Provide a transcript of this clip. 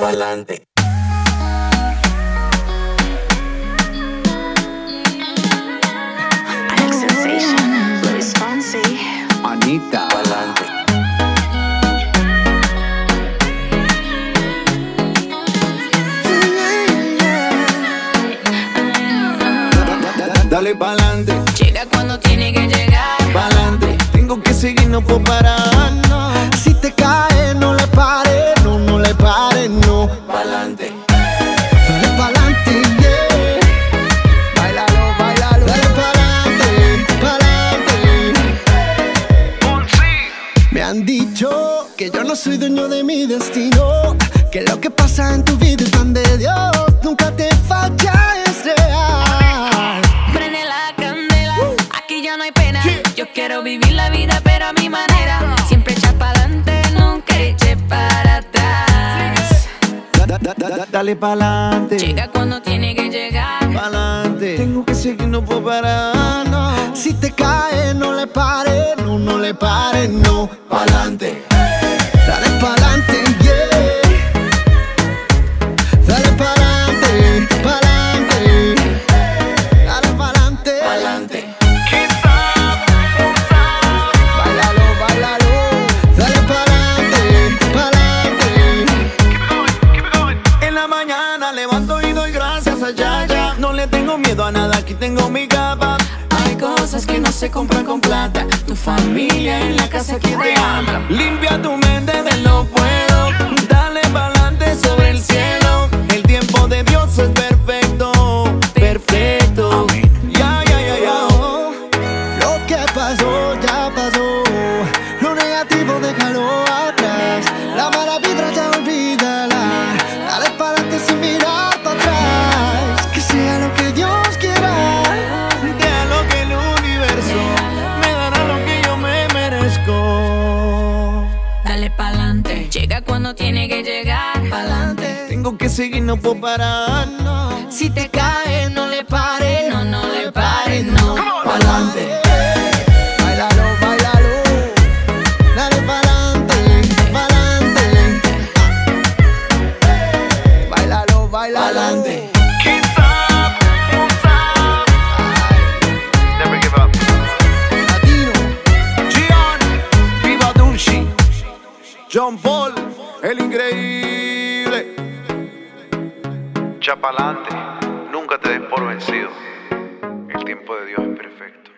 pa'lante. Alex Sensation, Luis Fonsi. Anita. Pa'lante. Dale pa'lante, Llega cuando tiene que llegar. pa'lante. Tengo que seguir, no puedo parar. Me han dicho que yo no soy dueño de mi destino. Que lo que pasa en tu vida es pan de Dios. Nunca te falla, es real. Prende la candela, aquí ya no hay pena. Yo quiero vivir la vida, pero a mi manera. Siempre echa para adelante, nunca eche para atrás. Da- da- da- da- dale pa'lante. Llega cuando tiene que llegar. pa'lante. Tengo que seguir, no puedo parar. no. Si te caes, no le pares, no, no le pares, no. La mañana levanto y doy gracias a Yaya. No le tengo miedo a nada, aquí tengo mi capa. Hay cosas que no se compran con plata. Tu familia en la casa que te ama. Limpia tu mente del no puedo. Dale pa'lante sobre el cielo. El tiempo de Dios es perfecto. Perfecto. Ya, ya, ya, ya. Lo que pasó, ya Llega cuando tiene que llegar. Pa'lante. Tengo que seguir, no puedo parar. no. Si te caes, no le pares. No, no le pares, no. Pa'lante. Bailalo, John Paul, el increíble. Chapalante, nunca te des por vencido. El tiempo de Dios es perfecto.